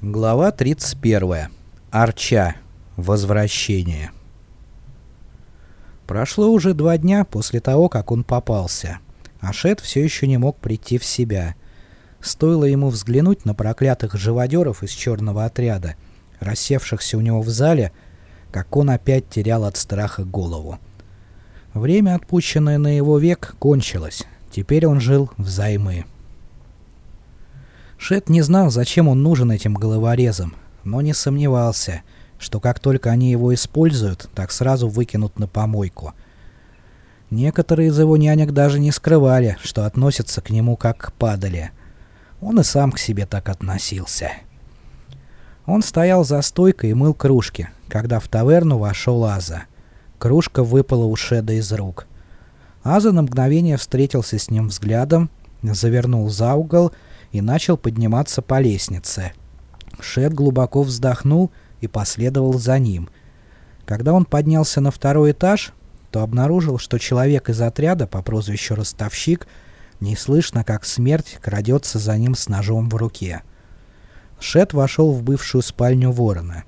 Глава 31. Арча. Возвращение. Прошло уже два дня после того, как он попался. а Шет все еще не мог прийти в себя. Стоило ему взглянуть на проклятых живодеров из черного отряда, рассевшихся у него в зале, как он опять терял от страха голову. Время, отпущенное на его век, кончилось. Теперь он жил взаймы. Шет не знал, зачем он нужен этим головорезам, но не сомневался, что как только они его используют, так сразу выкинут на помойку. Некоторые из его нянек даже не скрывали, что относятся к нему как к падали. Он и сам к себе так относился. Он стоял за стойкой и мыл кружки, когда в таверну вошел Аза. Кружка выпала у Шеда из рук. Аза на мгновение встретился с ним взглядом, завернул за угол и начал подниматься по лестнице. Шет глубоко вздохнул и последовал за ним. Когда он поднялся на второй этаж, то обнаружил, что человек из отряда по прозвищу Ростовщик неслышно, как смерть, крадется за ним с ножом в руке. Шет вошел в бывшую спальню ворона.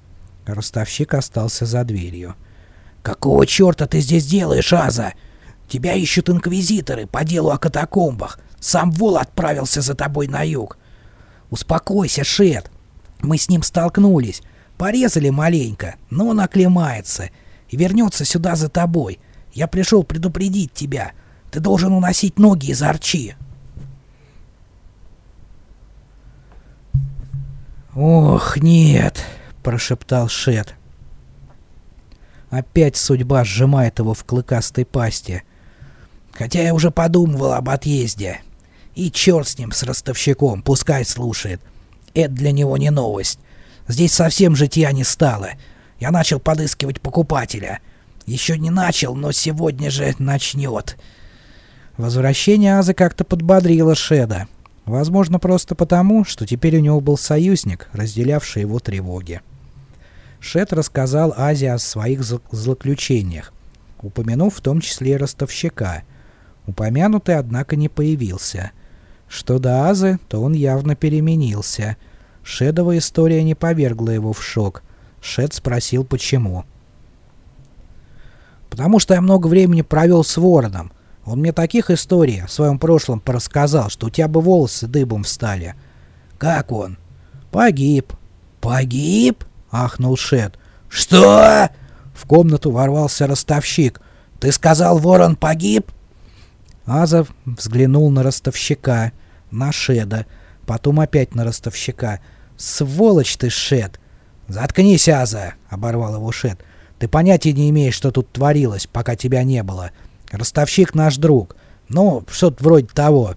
Ростовщик остался за дверью. «Какого черта ты здесь делаешь, Аза? Тебя ищут инквизиторы по делу о катакомбах. Сам Вол отправился за тобой на юг. Успокойся, Шет. Мы с ним столкнулись. Порезали маленько, но он оклемается и вернется сюда за тобой. Я пришел предупредить тебя. Ты должен уносить ноги из арчи. «Ох, нет!» — прошептал Шет. Опять судьба сжимает его в клыкастой пасти. Хотя я уже подумывал об отъезде. И черт с ним, с ростовщиком, пускай слушает. Это для него не новость. Здесь совсем житья не стало. Я начал подыскивать покупателя. Еще не начал, но сегодня же начнет. Возвращение Азы как-то подбодрило Шеда. Возможно, просто потому, что теперь у него был союзник, разделявший его тревоги. Шед рассказал Азе о своих злоключениях, упомянув в том числе и ростовщика. Упомянутый, однако, не появился. Что до Азы, то он явно переменился. Шедова история не повергла его в шок. Шед спросил, почему. «Потому что я много времени провел с Вороном. Он мне таких историй в своем прошлом порассказал, что у тебя бы волосы дыбом встали». «Как он?» «Погиб». «Погиб?» — ахнул Шед. «Что?» В комнату ворвался ростовщик. «Ты сказал, ворон погиб?» Азов взглянул на ростовщика на Шеда, потом опять на ростовщика. «Сволочь ты, Шед!» «Заткнись, Аза!» — оборвал его Шед. «Ты понятия не имеешь, что тут творилось, пока тебя не было. Ростовщик наш друг. Ну, что-то вроде того».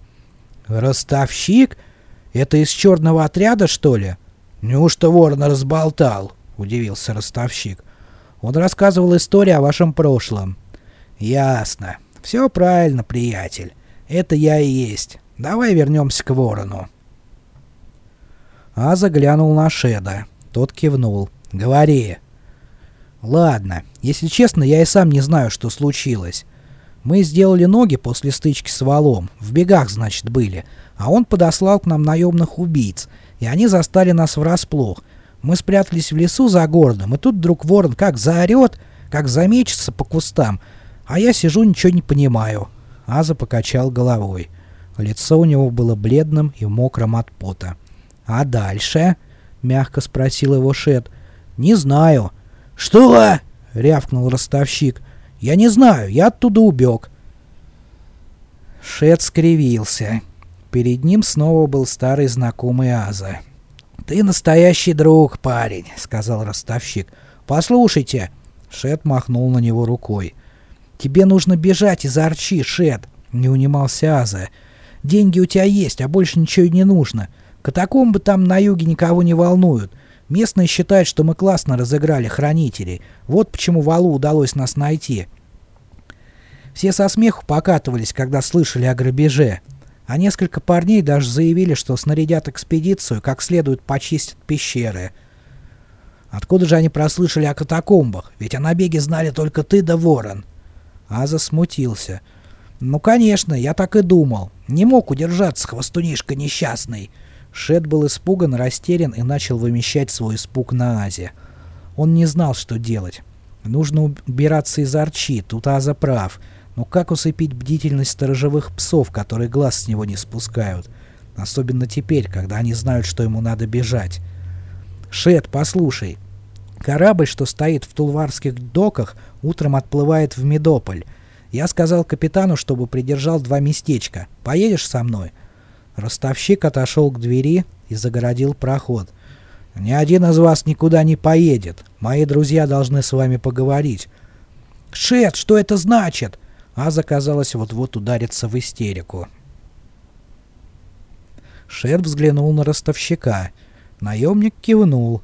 «Ростовщик? Это из черного отряда, что ли?» «Неужто ворона разболтал?» — удивился ростовщик. «Он рассказывал историю о вашем прошлом». «Ясно. Все правильно, приятель. Это я и есть. Давай вернемся к ворону. А заглянул на Шеда. Тот кивнул. «Говори». «Ладно. Если честно, я и сам не знаю, что случилось. Мы сделали ноги после стычки с валом. В бегах, значит, были. А он подослал к нам наемных убийц. И они застали нас врасплох. Мы спрятались в лесу за городом, и тут вдруг ворон как заорет, как замечется по кустам. А я сижу, ничего не понимаю». Аза покачал головой. Лицо у него было бледным и мокрым от пота. «А дальше?» — мягко спросил его Шет. «Не знаю». «Что?» — рявкнул ростовщик. «Я не знаю, я оттуда убег». Шет скривился. Перед ним снова был старый знакомый Аза. «Ты настоящий друг, парень», — сказал ростовщик. «Послушайте». Шет махнул на него рукой. «Тебе нужно бежать из Арчи, Шет», — не унимался Аза. Деньги у тебя есть, а больше ничего и не нужно. Катакомбы там на юге никого не волнуют. Местные считают, что мы классно разыграли хранителей. Вот почему Валу удалось нас найти. Все со смеху покатывались, когда слышали о грабеже. А несколько парней даже заявили, что снарядят экспедицию, как следует почистят пещеры. Откуда же они прослышали о катакомбах? Ведь о набеге знали только ты да Ворон. Аза смутился. «Ну, конечно, я так и думал. Не мог удержаться, хвостунишка несчастный. Шет был испуган, растерян и начал вымещать свой испуг на Азе. Он не знал, что делать. Нужно убираться из Арчи, тут Аза прав. Но как усыпить бдительность сторожевых псов, которые глаз с него не спускают? Особенно теперь, когда они знают, что ему надо бежать. «Шет, послушай. Корабль, что стоит в Тулварских доках, утром отплывает в Медополь. Я сказал капитану, чтобы придержал два местечка. Поедешь со мной?» Ростовщик отошел к двери и загородил проход. «Ни один из вас никуда не поедет. Мои друзья должны с вами поговорить». «Шет, что это значит?» Аза, казалось, вот-вот ударится в истерику. Шет взглянул на ростовщика. Наемник кивнул.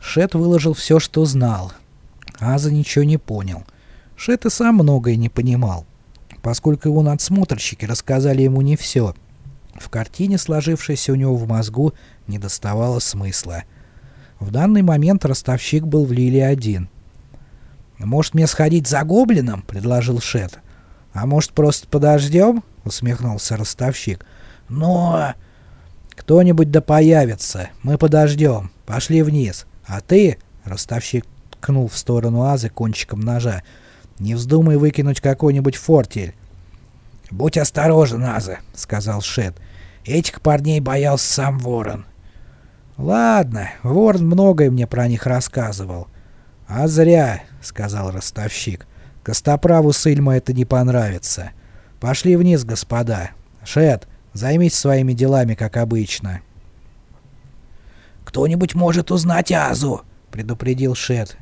Шет выложил все, что знал. Аза ничего не понял. Шет и сам многое не понимал, поскольку его надсмотрщики рассказали ему не все — в картине, сложившейся у него в мозгу, не доставало смысла. В данный момент ростовщик был в Лиле один. «Может, мне сходить за гоблином?» — предложил Шет. «А может, просто подождем?» — усмехнулся ростовщик. «Но...» «Кто-нибудь да появится. Мы подождем. Пошли вниз. А ты...» — ростовщик ткнул в сторону Азы кончиком ножа. «Не вздумай выкинуть какой-нибудь фортель». «Будь осторожен, Аза», — сказал Шет. Этих парней боялся сам Ворон. Ладно, Ворон многое мне про них рассказывал. А зря, сказал ростовщик. Костоправу Сыльма это не понравится. Пошли вниз, господа. Шет, займись своими делами, как обычно. Кто-нибудь может узнать Азу, предупредил Шет.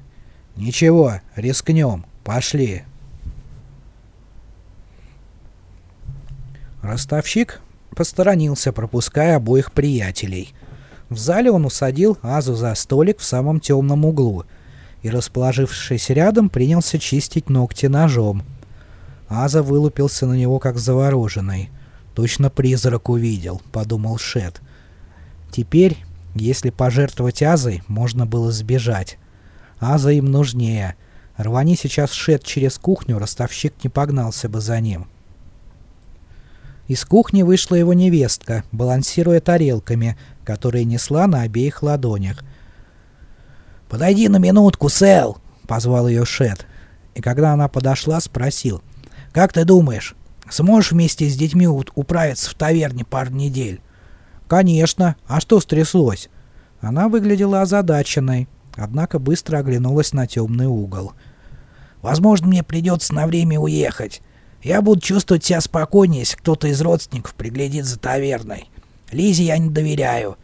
Ничего, рискнем. Пошли. Ростовщик посторонился, пропуская обоих приятелей. В зале он усадил Азу за столик в самом темном углу и, расположившись рядом, принялся чистить ногти ножом. Аза вылупился на него как завороженный. «Точно призрак увидел», — подумал Шет. Теперь, если пожертвовать Азой, можно было сбежать. Аза им нужнее. Рвани сейчас Шет через кухню, ростовщик не погнался бы за ним. Из кухни вышла его невестка, балансируя тарелками, которые несла на обеих ладонях. «Подойди на минутку, Сэл!» — позвал ее Шет. И когда она подошла, спросил. «Как ты думаешь, сможешь вместе с детьми управиться в таверне пару недель?» «Конечно. А что стряслось?» Она выглядела озадаченной, однако быстро оглянулась на темный угол. «Возможно, мне придется на время уехать. Я буду чувствовать себя спокойнее, если кто-то из родственников приглядит за таверной. Лизе я не доверяю.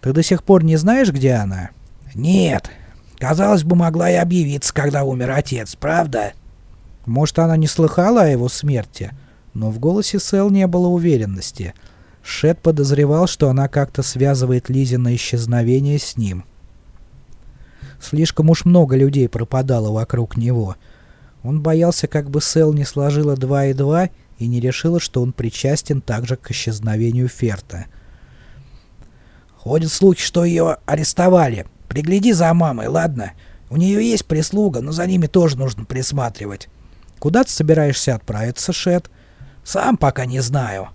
Ты до сих пор не знаешь, где она? Нет. Казалось бы, могла и объявиться, когда умер отец, правда? Может, она не слыхала о его смерти? Но в голосе Сэл не было уверенности. Шет подозревал, что она как-то связывает Лизина исчезновение с ним. Слишком уж много людей пропадало вокруг него — он боялся, как бы Сэл не сложила 2 и 2 и не решила, что он причастен также к исчезновению Ферта. «Ходят слухи, что ее арестовали. Пригляди за мамой, ладно? У нее есть прислуга, но за ними тоже нужно присматривать». «Куда ты собираешься отправиться, Шет?» «Сам пока не знаю».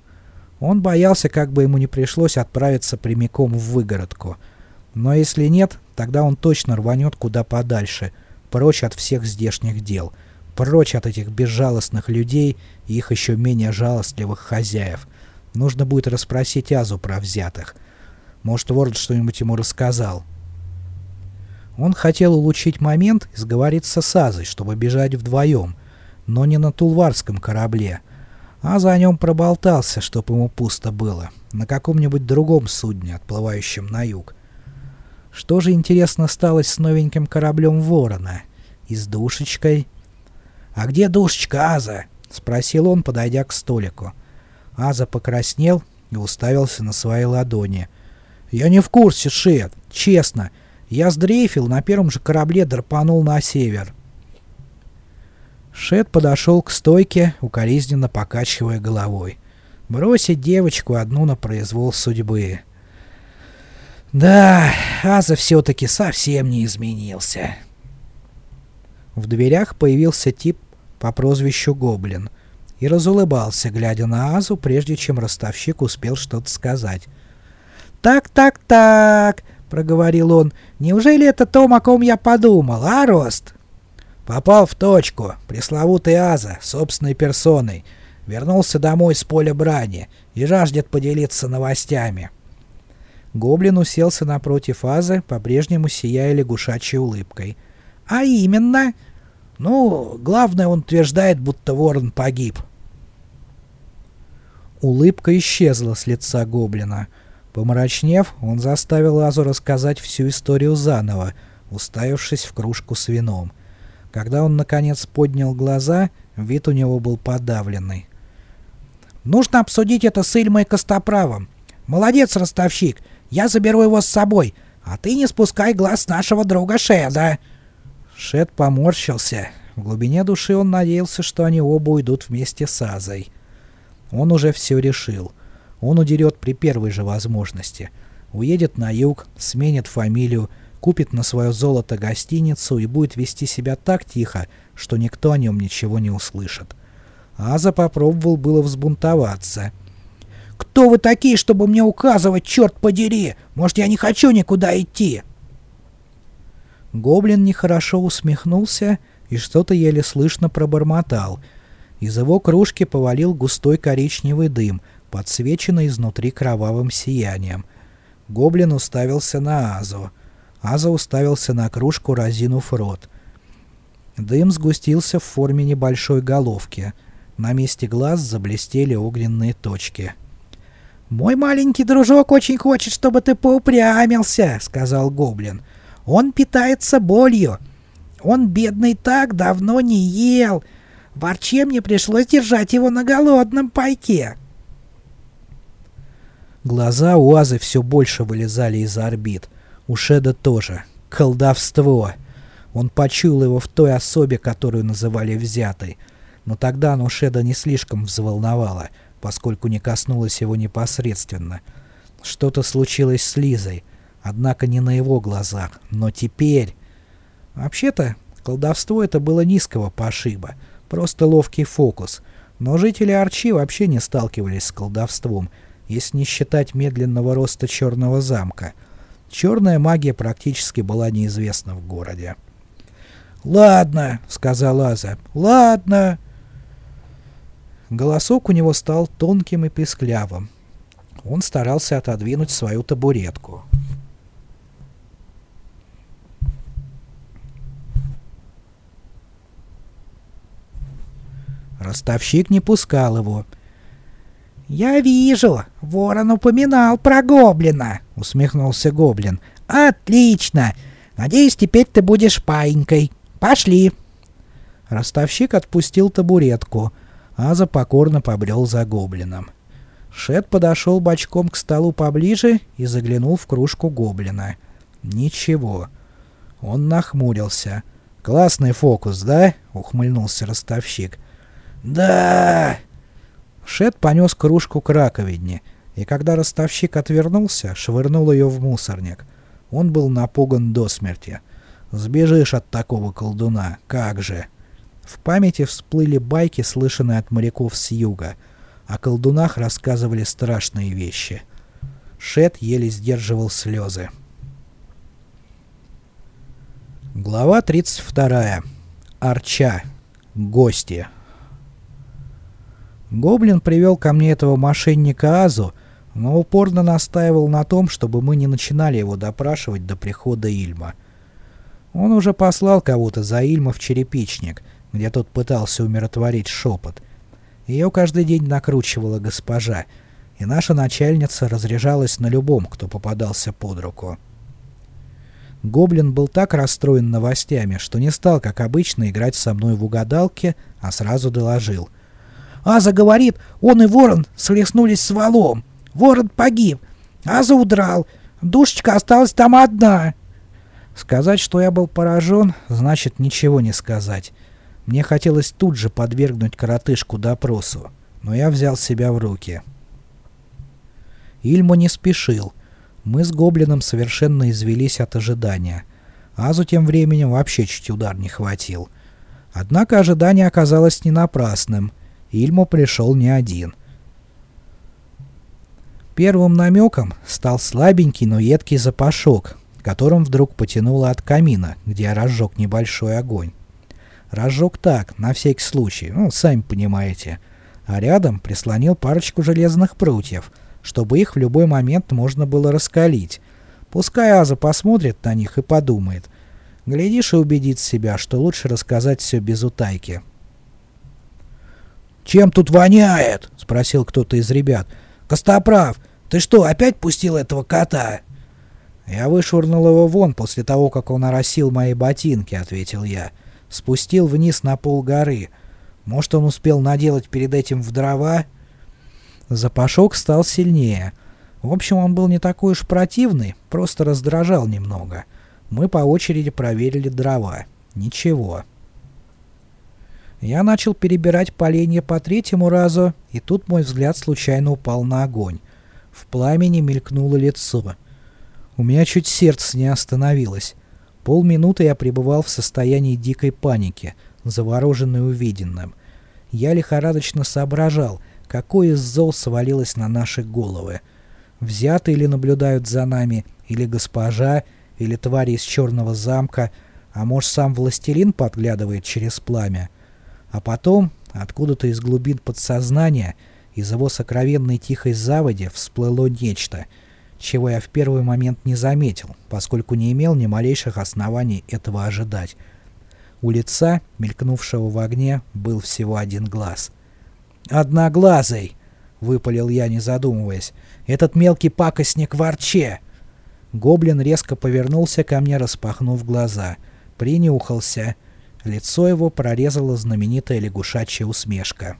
Он боялся, как бы ему не пришлось отправиться прямиком в выгородку. Но если нет, тогда он точно рванет куда подальше, прочь от всех здешних дел — Прочь от этих безжалостных людей и их еще менее жалостливых хозяев. Нужно будет расспросить Азу про взятых. Может, Ворд что-нибудь ему рассказал. Он хотел улучшить момент и сговориться с Азой, чтобы бежать вдвоем, но не на тулварском корабле. Аза о нем проболтался, чтоб ему пусто было, на каком-нибудь другом судне, отплывающем на юг. Что же, интересно, стало с новеньким кораблем Ворона? И с душечкой? «А где душечка, Аза?» — спросил он, подойдя к столику. Аза покраснел и уставился на свои ладони. «Я не в курсе, Шет, честно. Я сдрейфил, на первом же корабле драпанул на север». Шет подошел к стойке, укоризненно покачивая головой. Бросить девочку одну на произвол судьбы. Да, Аза все-таки совсем не изменился. В дверях появился тип по прозвищу Гоблин и разулыбался, глядя на Азу, прежде чем ростовщик успел что-то сказать — «Так-так-так», — проговорил он, — «неужели это то, о ком я подумал, а, Рост?» Попал в точку, пресловутый Аза, собственной персоной. Вернулся домой с поля брани и жаждет поделиться новостями. Гоблин уселся напротив Азы, по-прежнему сияя лягушачьей улыбкой. «А именно?» «Ну, главное, он утверждает, будто ворон погиб». Улыбка исчезла с лица гоблина. Помрачнев, он заставил Азу рассказать всю историю заново, уставившись в кружку с вином. Когда он, наконец, поднял глаза, вид у него был подавленный. «Нужно обсудить это с Ильмой Костоправом. Молодец, ростовщик, я заберу его с собой, а ты не спускай глаз нашего друга Шеда». Шед поморщился. В глубине души он надеялся, что они оба уйдут вместе с Азой. Он уже все решил. Он удерет при первой же возможности. Уедет на юг, сменит фамилию, купит на свое золото гостиницу и будет вести себя так тихо, что никто о нем ничего не услышит. Аза попробовал было взбунтоваться. «Кто вы такие, чтобы мне указывать, черт подери? Может, я не хочу никуда идти?» Гоблин нехорошо усмехнулся и что-то еле слышно пробормотал. Из его кружки повалил густой коричневый дым, подсвеченный изнутри кровавым сиянием. Гоблин уставился на Азу. Аза уставился на кружку, разинув рот. Дым сгустился в форме небольшой головки. На месте глаз заблестели огненные точки. «Мой маленький дружок очень хочет, чтобы ты поупрямился», — сказал Гоблин. «Он питается болью. Он, бедный, так давно не ел. Ворче мне пришлось держать его на голодном пайке». Глаза у Азы все больше вылезали из орбит. У Шеда тоже. Колдовство. Он почуял его в той особе, которую называли взятой. Но тогда оно Шеда не слишком взволновало, поскольку не коснулось его непосредственно. Что-то случилось с Лизой, однако не на его глазах. Но теперь... Вообще-то, колдовство это было низкого пошиба, просто ловкий фокус. Но жители Арчи вообще не сталкивались с колдовством, если не считать медленного роста Черного замка — Черная магия практически была неизвестна в городе. «Ладно», — сказал Аза, — «ладно». Голосок у него стал тонким и песклявым. Он старался отодвинуть свою табуретку. Ростовщик не пускал его — «Я вижу, ворон упоминал про гоблина», — усмехнулся гоблин. «Отлично! Надеюсь, теперь ты будешь паинькой. Пошли!» Ростовщик отпустил табуретку. Аза покорно побрел за гоблином. Шет подошел бочком к столу поближе и заглянул в кружку гоблина. Ничего. Он нахмурился. «Классный фокус, да?» — ухмыльнулся ростовщик. «Да!» Шет понес кружку к раковине, и когда ростовщик отвернулся, швырнул ее в мусорник. Он был напуган до смерти. «Сбежишь от такого колдуна, как же!» В памяти всплыли байки, слышанные от моряков с юга. О колдунах рассказывали страшные вещи. Шет еле сдерживал слезы. Глава 32. Арча. Гости. Гоблин привел ко мне этого мошенника Азу, но упорно настаивал на том, чтобы мы не начинали его допрашивать до прихода Ильма. Он уже послал кого-то за Ильма в черепичник, где тот пытался умиротворить шепот. Ее каждый день накручивала госпожа, и наша начальница разряжалась на любом, кто попадался под руку. Гоблин был так расстроен новостями, что не стал, как обычно, играть со мной в угадалки, а сразу доложил — Аза говорит, он и Ворон слеснулись с валом. Ворон погиб. Аза удрал. Душечка осталась там одна. Сказать, что я был поражен, значит ничего не сказать. Мне хотелось тут же подвергнуть коротышку допросу, но я взял себя в руки. Ильма не спешил. Мы с Гоблином совершенно извелись от ожидания. Азу тем временем вообще чуть удар не хватил. Однако ожидание оказалось не напрасным — Ильмо пришел не один. Первым намеком стал слабенький, но едкий запашок, которым вдруг потянуло от камина, где я разжег небольшой огонь. Разжег так, на всякий случай, ну, сами понимаете. А рядом прислонил парочку железных прутьев, чтобы их в любой момент можно было раскалить. Пускай Аза посмотрит на них и подумает. Глядишь и убедит себя, что лучше рассказать все без утайки. «Чем тут воняет?» — спросил кто-то из ребят. «Костоправ, ты что, опять пустил этого кота?» «Я вышвырнул его вон после того, как он оросил мои ботинки», — ответил я. «Спустил вниз на пол горы. Может, он успел наделать перед этим в дрова?» Запашок стал сильнее. В общем, он был не такой уж противный, просто раздражал немного. Мы по очереди проверили дрова. Ничего. Я начал перебирать поленья по третьему разу, и тут мой взгляд случайно упал на огонь. В пламени мелькнуло лицо. У меня чуть сердце не остановилось. Полминуты я пребывал в состоянии дикой паники, завороженный увиденным. Я лихорадочно соображал, какое из зол свалилось на наши головы. Взяты или наблюдают за нами, или госпожа, или твари из черного замка, а может сам властелин подглядывает через пламя. А потом, откуда-то из глубин подсознания, из его сокровенной тихой заводи всплыло нечто — чего я в первый момент не заметил, поскольку не имел ни малейших оснований этого ожидать. У лица, мелькнувшего в огне, был всего один глаз. «Одноглазый!» — выпалил я, не задумываясь. «Этот мелкий пакостник ворче!» Гоблин резко повернулся ко мне, распахнув глаза. Принюхался. Лицо его прорезала знаменитая лягушачья усмешка.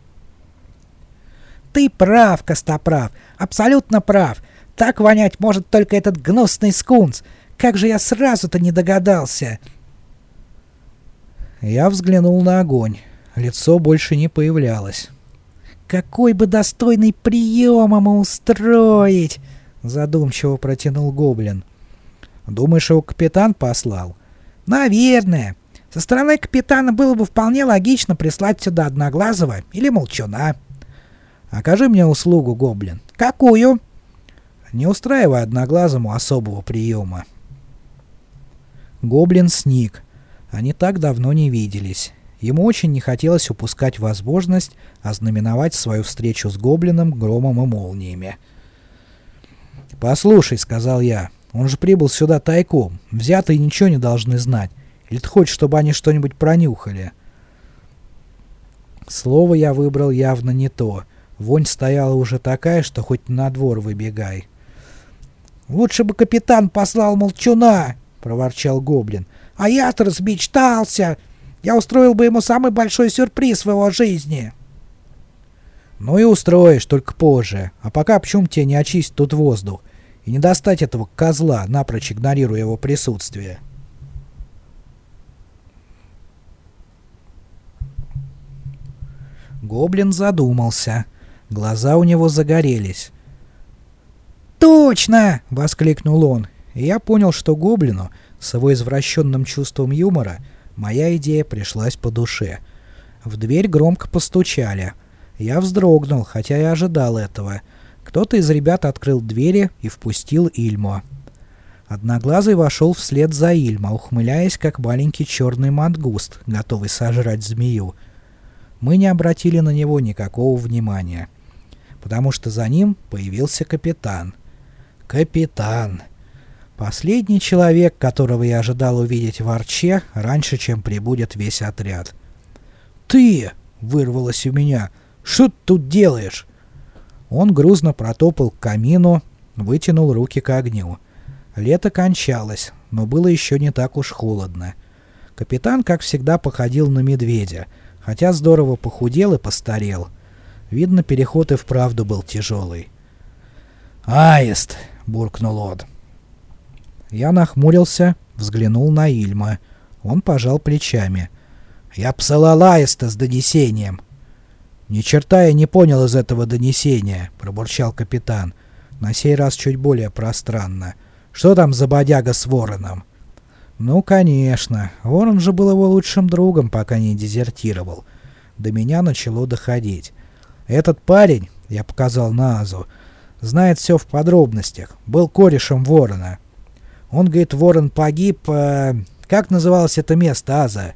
«Ты прав, Костоправ! Абсолютно прав! Так вонять может только этот гнусный скунс. Как же я сразу-то не догадался!» Я взглянул на огонь. Лицо больше не появлялось. «Какой бы достойный прием ему устроить!» Задумчиво протянул Гоблин. «Думаешь, его капитан послал?» «Наверное. Со стороны капитана было бы вполне логично прислать сюда Одноглазого или Молчуна». «Окажи мне услугу, Гоблин». «Какую?» Не устраивая одноглазому особого приема. Гоблин сник. Они так давно не виделись. Ему очень не хотелось упускать возможность ознаменовать свою встречу с Гоблином громом и молниями. «Послушай», — сказал я, — «он же прибыл сюда тайком. Взятые ничего не должны знать. Или ты хочешь, чтобы они что-нибудь пронюхали?» Слово я выбрал явно не то. Вонь стояла уже такая, что хоть на двор выбегай. «Лучше бы капитан послал молчуна!» — проворчал Гоблин. «А я-то размечтался! Я устроил бы ему самый большой сюрприз в его жизни!» «Ну и устроишь, только позже. А пока почему тебе не очистить тут воздух и не достать этого козла, напрочь игнорируя его присутствие?» Гоблин задумался. Глаза у него загорелись. «Точно!» — воскликнул он. Я понял, что гоблину, с его извращенным чувством юмора, моя идея пришлась по душе. В дверь громко постучали. Я вздрогнул, хотя и ожидал этого. Кто-то из ребят открыл двери и впустил Ильмо. Одноглазый вошел вслед за Ильмо, ухмыляясь, как маленький черный мангуст, готовый сожрать змею. Мы не обратили на него никакого внимания, потому что за ним появился капитан — Капитан. Последний человек, которого я ожидал увидеть в Арче раньше, чем прибудет весь отряд. «Ты!» — вырвалось у меня. «Что ты тут делаешь?» Он грузно протопал к камину, вытянул руки к огню. Лето кончалось, но было еще не так уж холодно. Капитан, как всегда, походил на медведя, хотя здорово похудел и постарел. Видно, переход и вправду был тяжелый. «Аист!» Буркнул он. Я нахмурился, взглянул на Ильма. Он пожал плечами. «Я посылал Аиста с донесением». «Ни черта я не понял из этого донесения», — пробурчал капитан. На сей раз чуть более пространно. «Что там за бодяга с Вороном?» «Ну, конечно. Ворон же был его лучшим другом, пока не дезертировал. До меня начало доходить. Этот парень, — я показал на Азу, — Знает все в подробностях. Был корешем Ворона. Он говорит, Ворон погиб... Э, как называлось это место, Аза?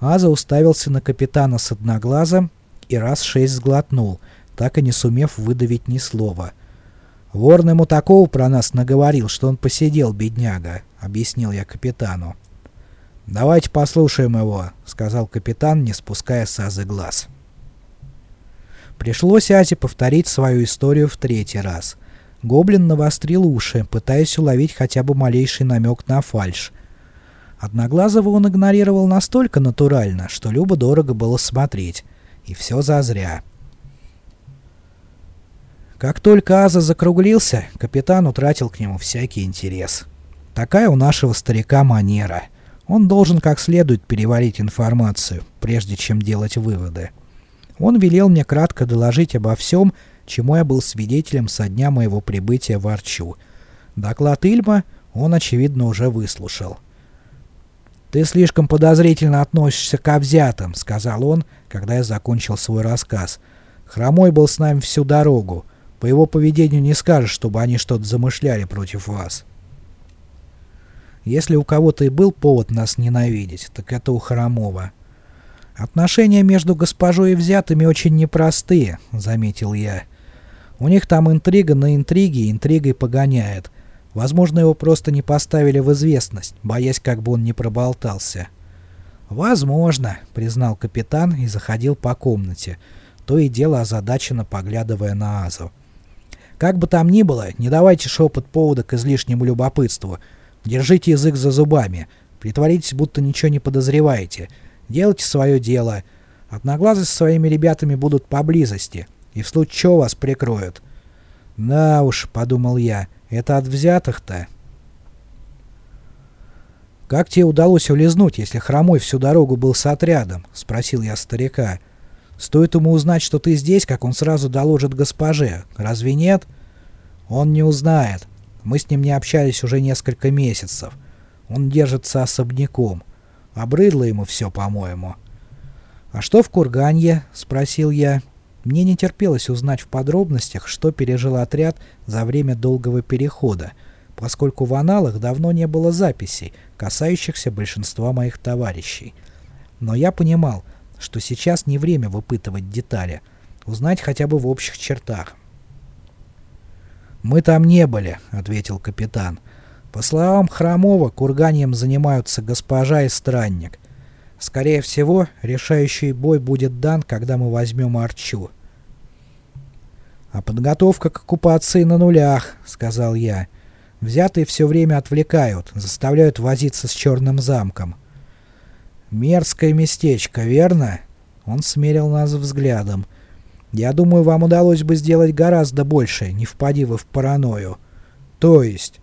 Аза уставился на капитана с одноглазом и раз шесть сглотнул, так и не сумев выдавить ни слова. «Ворон ему такого про нас наговорил, что он посидел, бедняга», — объяснил я капитану. «Давайте послушаем его», — сказал капитан, не спуская с Азы глаз. Пришлось Азе повторить свою историю в третий раз. Гоблин навострил уши, пытаясь уловить хотя бы малейший намек на фальшь. Одноглазого он игнорировал настолько натурально, что любо-дорого было смотреть. И все зазря. Как только Аза закруглился, капитан утратил к нему всякий интерес. Такая у нашего старика манера — он должен как следует переварить информацию, прежде чем делать выводы. Он велел мне кратко доложить обо всем, чему я был свидетелем со дня моего прибытия в Арчу. Доклад Ильма он, очевидно, уже выслушал. «Ты слишком подозрительно относишься к взятым», — сказал он, когда я закончил свой рассказ. «Хромой был с нами всю дорогу. По его поведению не скажешь, чтобы они что-то замышляли против вас». Если у кого-то и был повод нас ненавидеть, так это у Хромова. «Отношения между госпожой и взятыми очень непростые», — заметил я. «У них там интрига на интриге, интригой погоняет. Возможно, его просто не поставили в известность, боясь, как бы он не проболтался». «Возможно», — признал капитан и заходил по комнате, то и дело озадаченно поглядывая на Азу. «Как бы там ни было, не давайте шепот повода к излишнему любопытству. Держите язык за зубами. Притворитесь, будто ничего не подозреваете. Делайте свое дело. Одноглазые со своими ребятами будут поблизости. И в случае чего вас прикроют. Да уж, подумал я, это от взятых-то. «Как тебе удалось улизнуть, если Хромой всю дорогу был с отрядом?» — спросил я старика. «Стоит ему узнать, что ты здесь, как он сразу доложит госпоже. Разве нет?» «Он не узнает. Мы с ним не общались уже несколько месяцев. Он держится особняком. Обрыдло ему все, по-моему. «А что в Курганье?» — спросил я. Мне не терпелось узнать в подробностях, что пережил отряд за время долгого перехода, поскольку в аналах давно не было записей, касающихся большинства моих товарищей. Но я понимал, что сейчас не время выпытывать детали, узнать хотя бы в общих чертах. «Мы там не были», — ответил капитан. «По словам Хромова, курганием занимаются госпожа и странник. Скорее всего, решающий бой будет дан, когда мы возьмем Арчу». «А подготовка к оккупации на нулях», — сказал я. «Взятые все время отвлекают, заставляют возиться с черным замком». «Мерзкое местечко, верно?» Он смерил нас взглядом. Я думаю, вам удалось бы сделать гораздо больше, не впади вы в паранойю. То есть,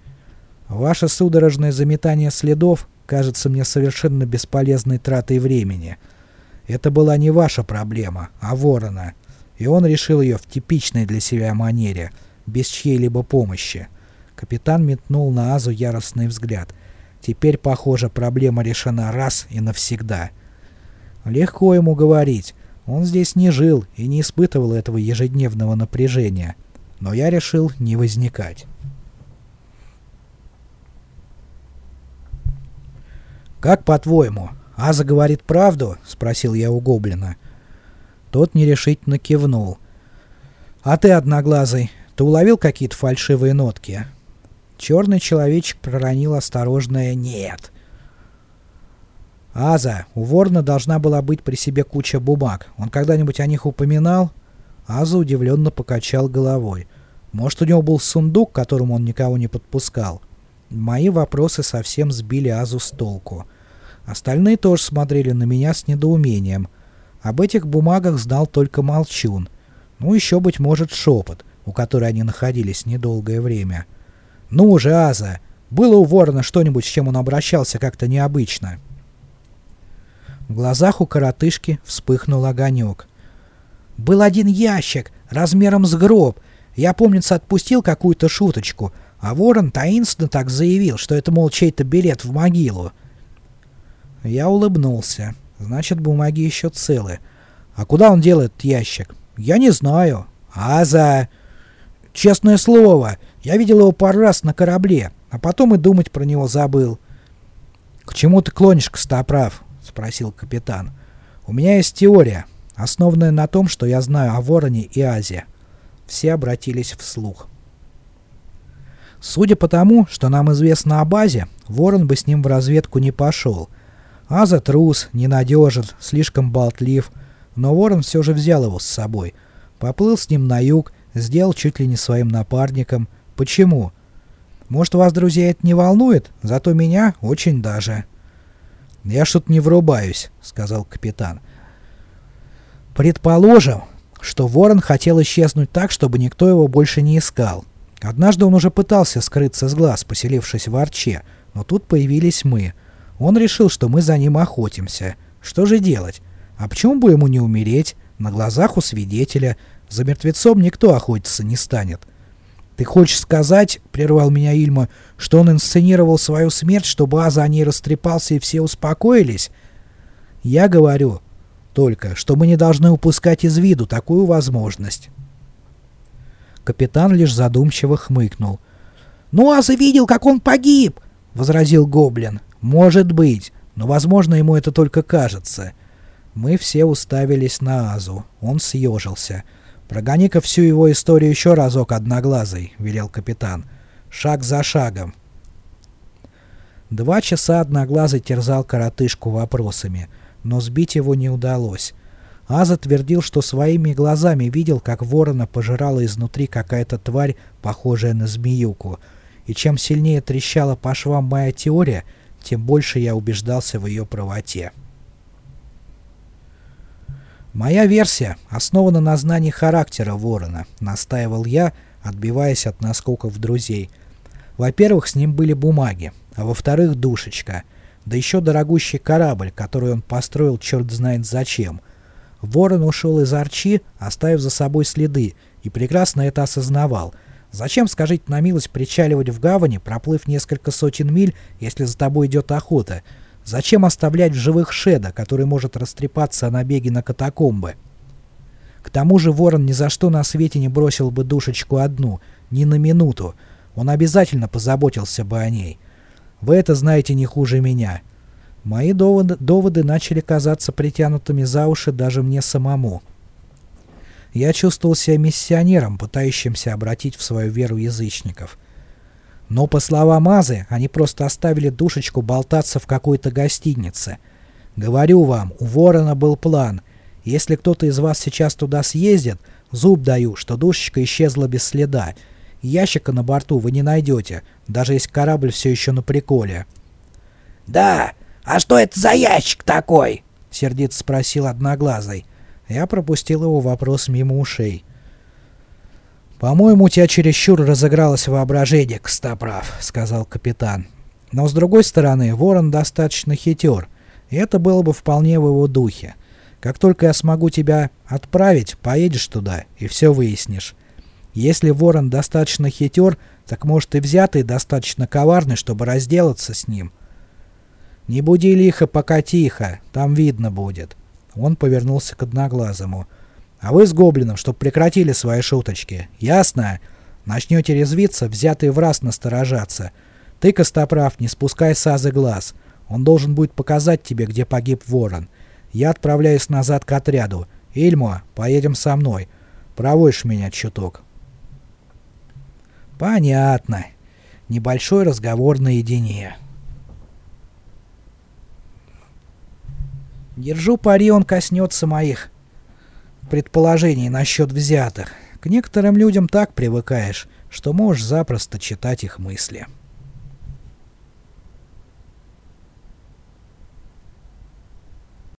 ваше судорожное заметание следов кажется мне совершенно бесполезной тратой времени. Это была не ваша проблема, а Ворона, и он решил ее в типичной для себя манере, без чьей-либо помощи. Капитан метнул на Азу яростный взгляд. Теперь, похоже, проблема решена раз и навсегда. Легко ему говорить. Он здесь не жил и не испытывал этого ежедневного напряжения, но я решил не возникать. «Как по-твоему, Аза говорит правду?» — спросил я у Гоблина. Тот нерешительно кивнул. «А ты, Одноглазый, ты уловил какие-то фальшивые нотки?» Черный человечек проронил осторожное «нет». «Аза, у Ворна должна была быть при себе куча бумаг. Он когда-нибудь о них упоминал?» Аза удивленно покачал головой. «Может, у него был сундук, к которому он никого не подпускал?» Мои вопросы совсем сбили Азу с толку. Остальные тоже смотрели на меня с недоумением. Об этих бумагах знал только Молчун. Ну, еще, быть может, Шепот, у которой они находились недолгое время. «Ну же, Аза! Было у Ворона что-нибудь, с чем он обращался как-то необычно?» В глазах у коротышки вспыхнул огонек. «Был один ящик, размером с гроб. Я, помнится, отпустил какую-то шуточку, а ворон таинственно так заявил, что это, мол, чей-то билет в могилу». Я улыбнулся. Значит, бумаги еще целы. А куда он делает ящик? Я не знаю. А честное слово. Я видел его пару раз на корабле, а потом и думать про него забыл. «К чему ты клонишь, Костоправ?» — спросил капитан. «У меня есть теория, основанная на том, что я знаю о Вороне и Азе». Все обратились вслух. Судя по тому, что нам известно о базе, Ворон бы с ним в разведку не пошел. Аза трус, ненадежен, слишком болтлив, но Ворон все же взял его с собой. Поплыл с ним на юг, сделал чуть ли не своим напарником. Почему? Может, вас, друзья, это не волнует? Зато меня очень даже. «Я что-то не врубаюсь», — сказал капитан. «Предположим, что Ворон хотел исчезнуть так, чтобы никто его больше не искал. Однажды он уже пытался скрыться с глаз, поселившись в Арче, но тут появились мы. Он решил, что мы за ним охотимся. Что же делать? А почему бы ему не умереть? На глазах у свидетеля. За мертвецом никто охотиться не станет. «Ты хочешь сказать, — прервал меня Ильма, — что он инсценировал свою смерть, чтобы Аза о ней растрепался и все успокоились?» «Я говорю только, что мы не должны упускать из виду такую возможность». Капитан лишь задумчиво хмыкнул. «Ну, Аза видел, как он погиб!» — возразил Гоблин. «Может быть, но, возможно, ему это только кажется». Мы все уставились на Азу. Он съежился. «Прогони-ка всю его историю еще разок, одноглазый», — велел капитан. «Шаг за шагом». Два часа одноглазый терзал коротышку вопросами, но сбить его не удалось. Аза твердил, что своими глазами видел, как ворона пожирала изнутри какая-то тварь, похожая на змеюку. И чем сильнее трещала по швам моя теория, тем больше я убеждался в ее правоте. «Моя версия основана на знании характера ворона», — настаивал я, отбиваясь от наскоков друзей. «Во-первых, с ним были бумаги, а во-вторых, душечка, да еще дорогущий корабль, который он построил черт знает зачем. Ворон ушел из Арчи, оставив за собой следы, и прекрасно это осознавал. Зачем, скажите на милость, причаливать в гавани, проплыв несколько сотен миль, если за тобой идет охота?» Зачем оставлять в живых Шеда, который может растрепаться о набеге на катакомбы? К тому же Ворон ни за что на свете не бросил бы душечку одну, ни на минуту. Он обязательно позаботился бы о ней. Вы это знаете не хуже меня. Мои доводы, доводы начали казаться притянутыми за уши даже мне самому. Я чувствовал себя миссионером, пытающимся обратить в свою веру язычников. Но, по словам Азы, они просто оставили душечку болтаться в какой-то гостинице. Говорю вам, у Ворона был план. Если кто-то из вас сейчас туда съездит, зуб даю, что душечка исчезла без следа. Ящика на борту вы не найдете, даже если корабль все еще на приколе. «Да, а что это за ящик такой?» — сердито спросил Одноглазый. Я пропустил его вопрос мимо ушей. «По-моему, у тебя чересчур разыгралось воображение, Костоправ», — сказал капитан. «Но с другой стороны, Ворон достаточно хитер, и это было бы вполне в его духе. Как только я смогу тебя отправить, поедешь туда и все выяснишь. Если Ворон достаточно хитер, так может и взятый достаточно коварный, чтобы разделаться с ним. Не буди лихо, пока тихо, там видно будет». Он повернулся к Одноглазому. А вы с гоблином, чтоб прекратили свои шуточки. Ясно? Начнете резвиться, взятые в раз насторожаться. Ты, Костоправ, не спускай с Азы глаз. Он должен будет показать тебе, где погиб ворон. Я отправляюсь назад к отряду. Ильмо, поедем со мной. Проводишь меня чуток. Понятно. Небольшой разговор наедине. Держу пари, он коснется моих предположений насчет взятых. К некоторым людям так привыкаешь, что можешь запросто читать их мысли.